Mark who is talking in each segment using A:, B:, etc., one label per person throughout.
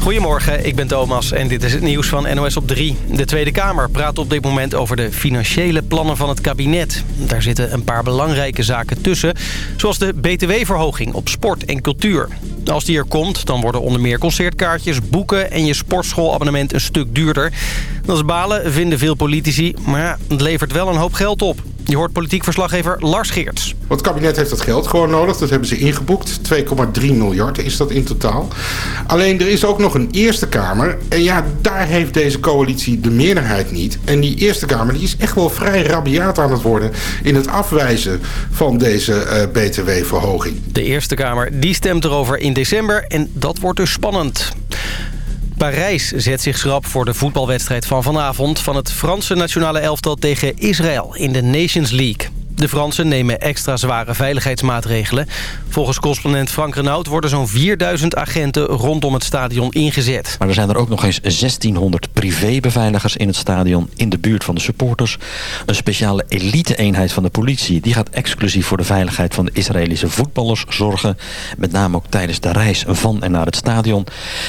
A: Goedemorgen, ik ben Thomas en dit is het nieuws van NOS op 3. De Tweede Kamer praat op dit moment over de financiële plannen van het kabinet. Daar zitten een paar belangrijke zaken tussen, zoals de btw-verhoging op sport en cultuur. Als die er komt, dan worden onder meer concertkaartjes, boeken en je sportschoolabonnement een stuk duurder. Dat is balen, vinden veel politici, maar het levert wel een hoop geld op. Je hoort politiek verslaggever Lars Geerts.
B: Het kabinet heeft dat geld gewoon nodig. Dat hebben ze ingeboekt. 2,3 miljard is dat in totaal. Alleen er is ook nog een Eerste Kamer. En ja, daar heeft deze coalitie de meerderheid niet. En die Eerste Kamer die is echt wel vrij rabiaat aan het worden... in het afwijzen van deze uh, btw-verhoging.
A: De Eerste Kamer die stemt erover in december. En dat wordt dus spannend. Parijs zet zich schrap voor de voetbalwedstrijd van vanavond... van het Franse nationale elftal tegen Israël in de Nations League. De Fransen nemen extra zware veiligheidsmaatregelen. Volgens correspondent Frank Renaud worden zo'n 4000 agenten rondom het stadion ingezet.
C: Maar er zijn er ook nog eens 1600 privébeveiligers in het stadion in de buurt van de supporters. Een speciale elite-eenheid van de politie die gaat exclusief voor de veiligheid van de Israëlische voetballers zorgen. Met name ook tijdens de reis van en naar het stadion.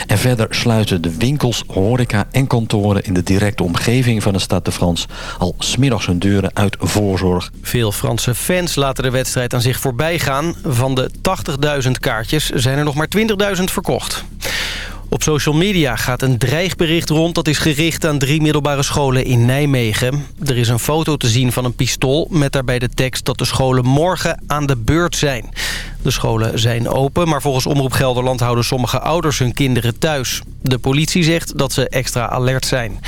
C: En verder sluiten de winkels, horeca en kantoren in de directe omgeving van de stad de France al smiddags hun deuren uit voorzorg.
A: Veel Franse fans laten de wedstrijd aan zich voorbij gaan. Van de 80.000 kaartjes zijn er nog maar 20.000 verkocht. Op social media gaat een dreigbericht rond dat is gericht aan drie middelbare scholen in Nijmegen. Er is een foto te zien van een pistool met daarbij de tekst dat de scholen morgen aan de beurt zijn. De scholen zijn open, maar volgens Omroep Gelderland houden sommige ouders hun kinderen thuis. De politie zegt dat ze extra alert zijn.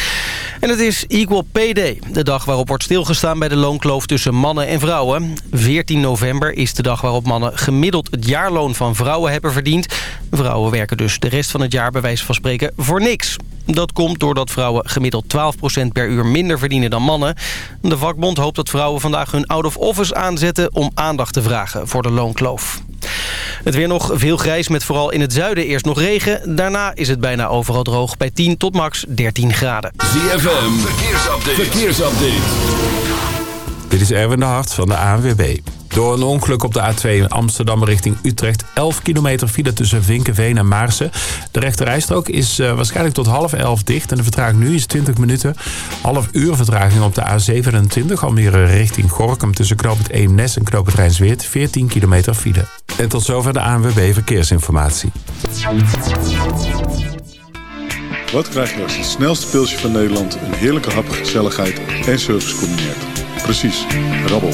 A: En het is Equal Pay Day, de dag waarop wordt stilgestaan bij de loonkloof tussen mannen en vrouwen. 14 november is de dag waarop mannen gemiddeld het jaarloon van vrouwen hebben verdiend. Vrouwen werken dus de rest van het jaar bij wijze van spreken voor niks. Dat komt doordat vrouwen gemiddeld 12% per uur minder verdienen dan mannen. De vakbond hoopt dat vrouwen vandaag hun out-of-office aanzetten... om aandacht te vragen voor de loonkloof. Het weer nog veel grijs met vooral in het zuiden eerst nog regen. Daarna is het bijna overal droog bij 10 tot max 13 graden.
D: ZFM, verkeersupdate. verkeersupdate. Dit is Erwin de Hart van de ANWB. Door een ongeluk op de A2 Amsterdam richting Utrecht. 11 kilometer file tussen Vinkenveen en Maarsen. De rechterrijstrook is uh, waarschijnlijk tot half 11 dicht. En de vertraging nu is 20 minuten. Half uur vertraging op de A27 Almere richting Gorkum. Tussen knooppunt Eemnes en knooppunt Rijnsweert. 14 kilometer file. En tot zover de ANWB Verkeersinformatie.
E: Wat krijg je als het snelste pilsje van Nederland... een heerlijke hap, gezelligheid en service combineert? Precies, rabbel.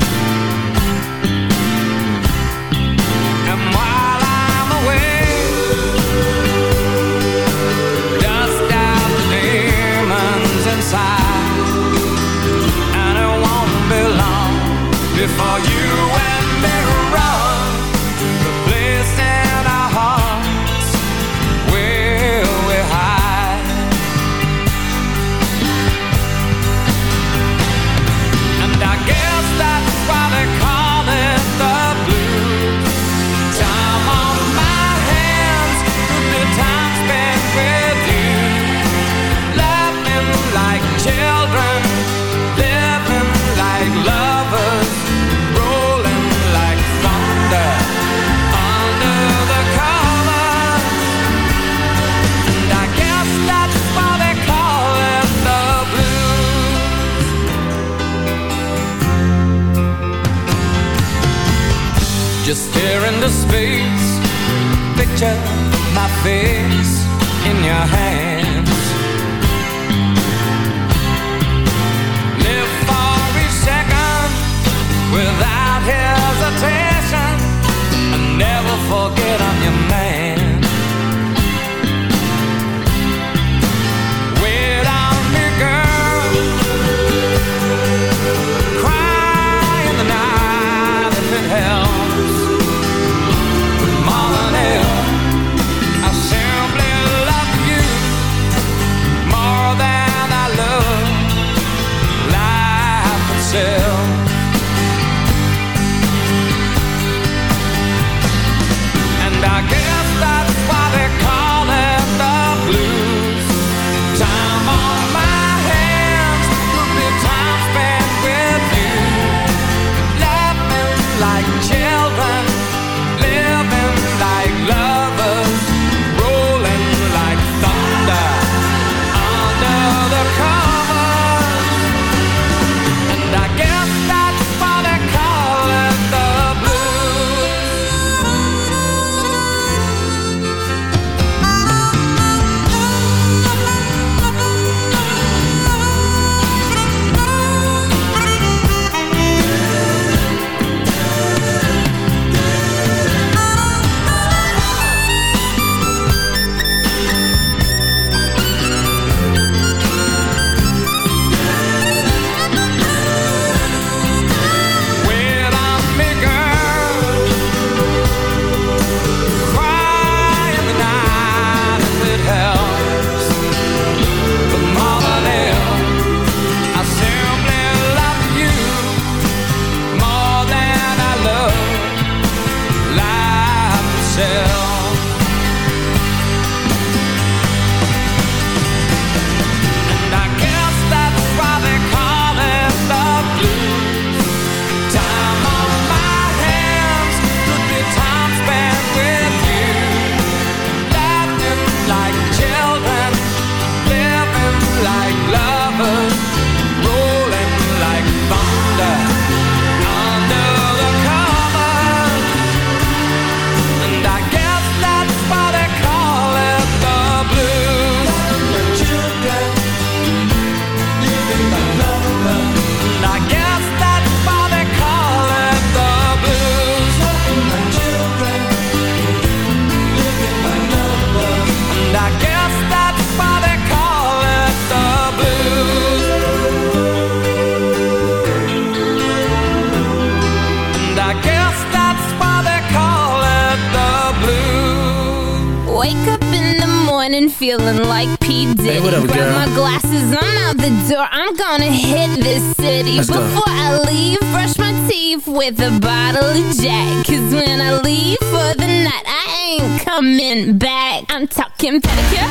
F: If all you. Just stare into space. Picture my face in your hands. Live for each second without hesitation And never
G: forget feeling like P. Diddy.
A: Hey, what up,
G: Grab
A: girl?
G: my glasses, I'm out the door. I'm gonna hit this city.
A: Let's
G: Before go. I leave, brush my teeth with a bottle of Jack. Cause when I leave for the night, I ain't coming back. I'm talking pedicure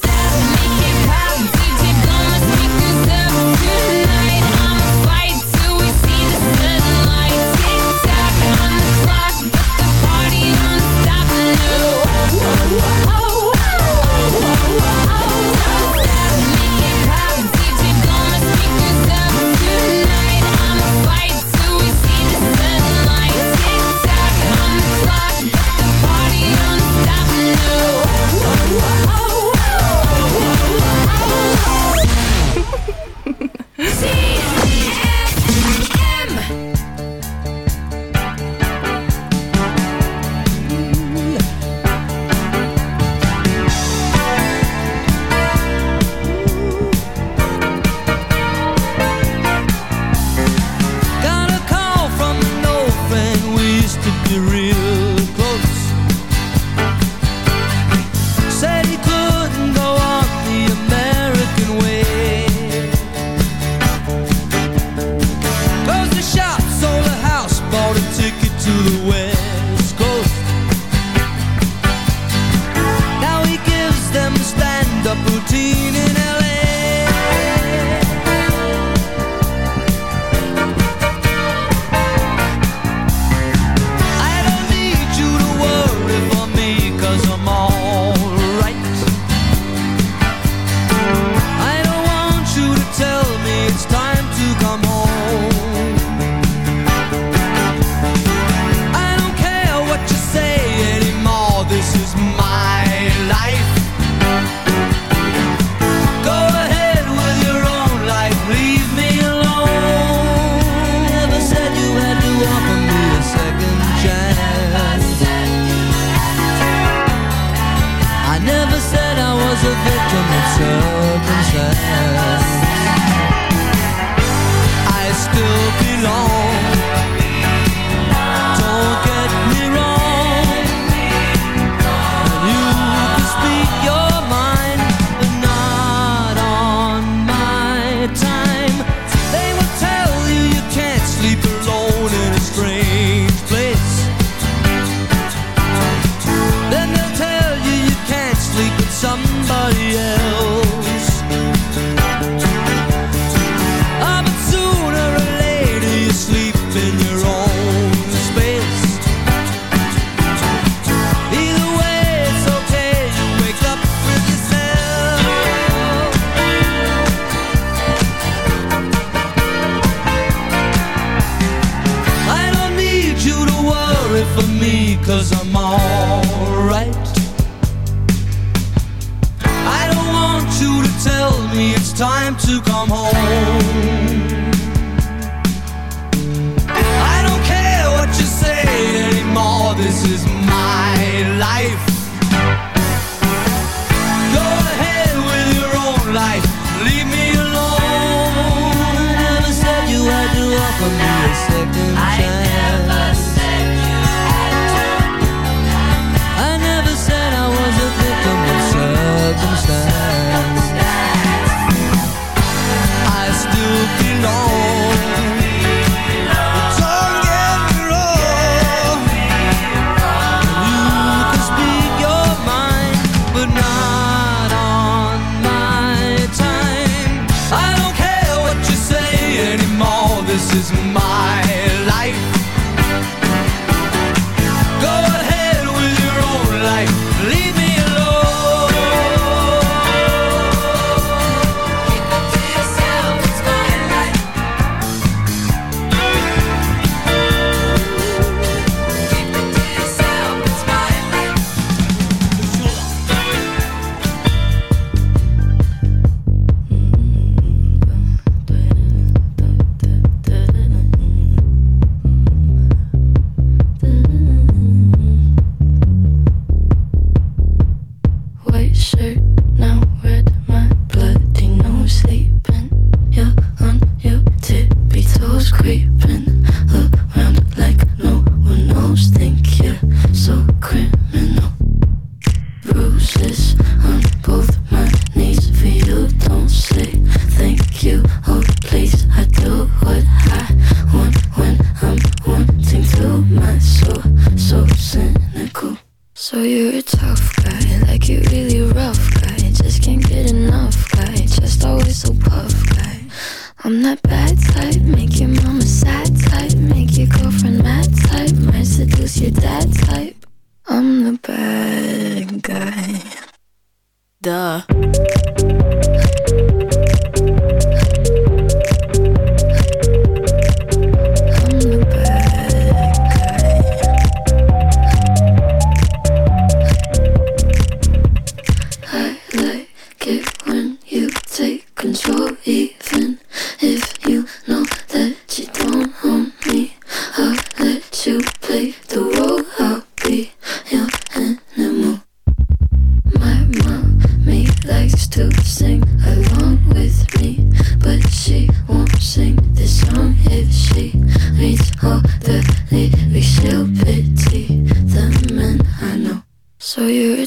G: All the
H: living so petty, the men I know. So you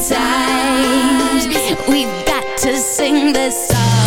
I: times We've got to sing this song.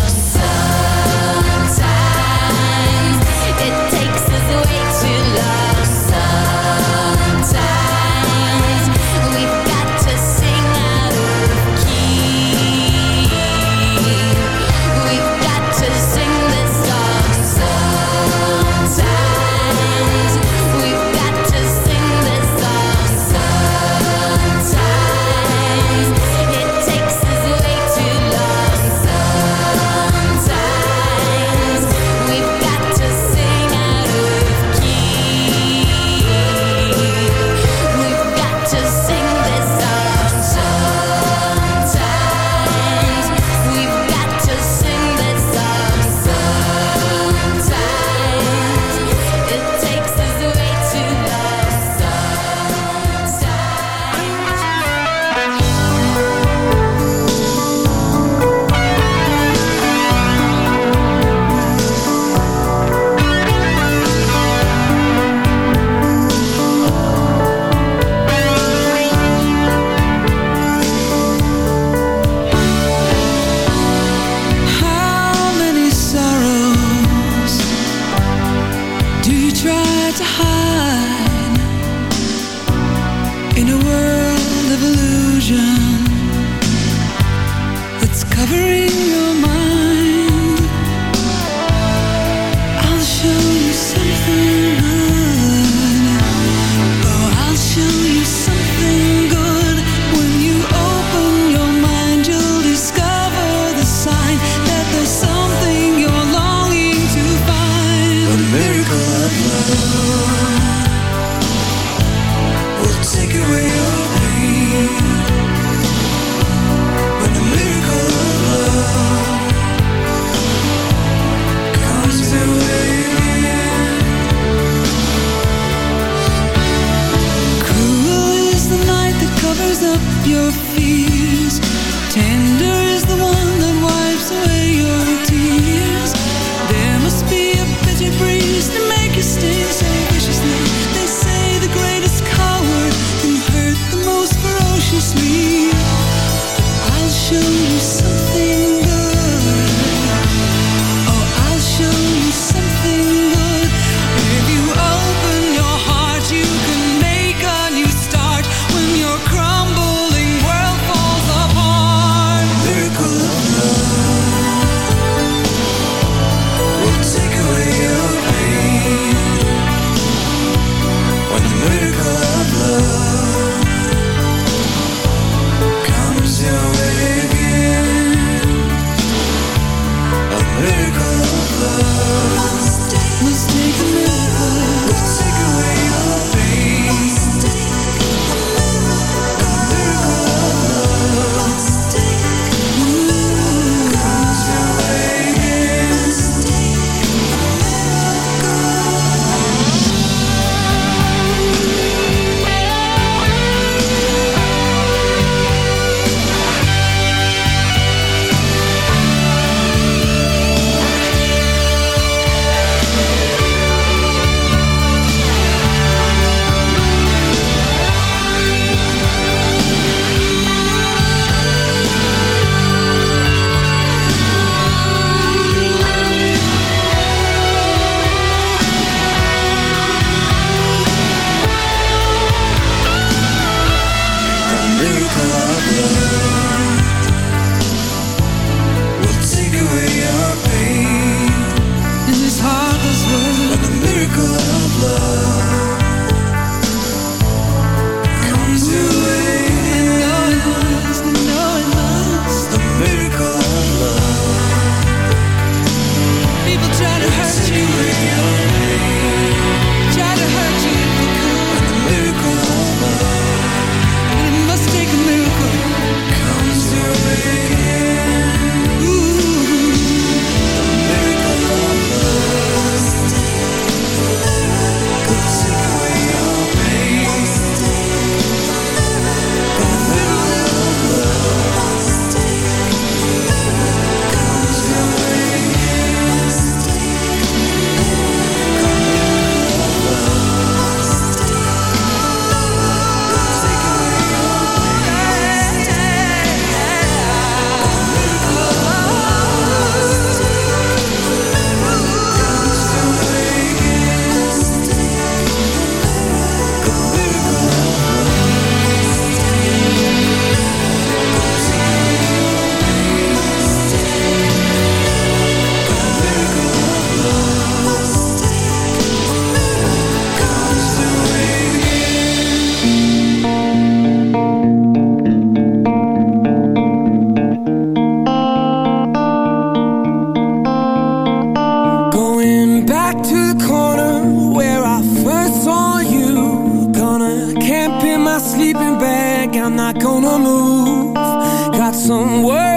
I: not
J: gonna move Got some
K: work.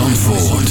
K: Zandvoort.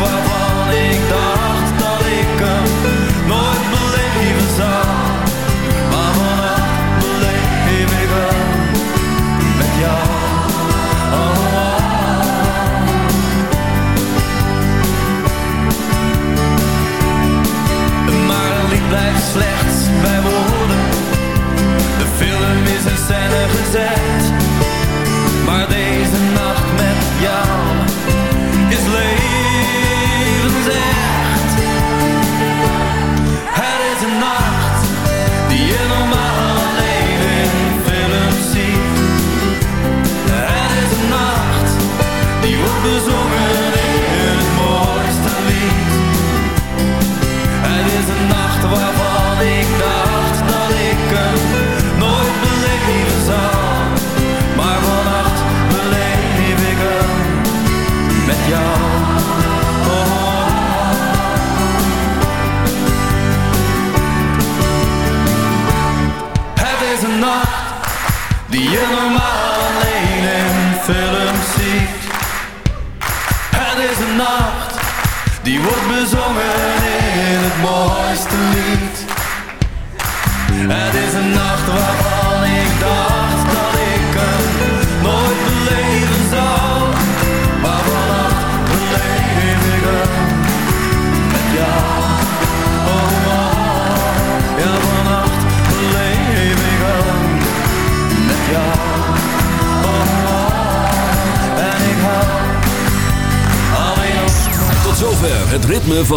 L: een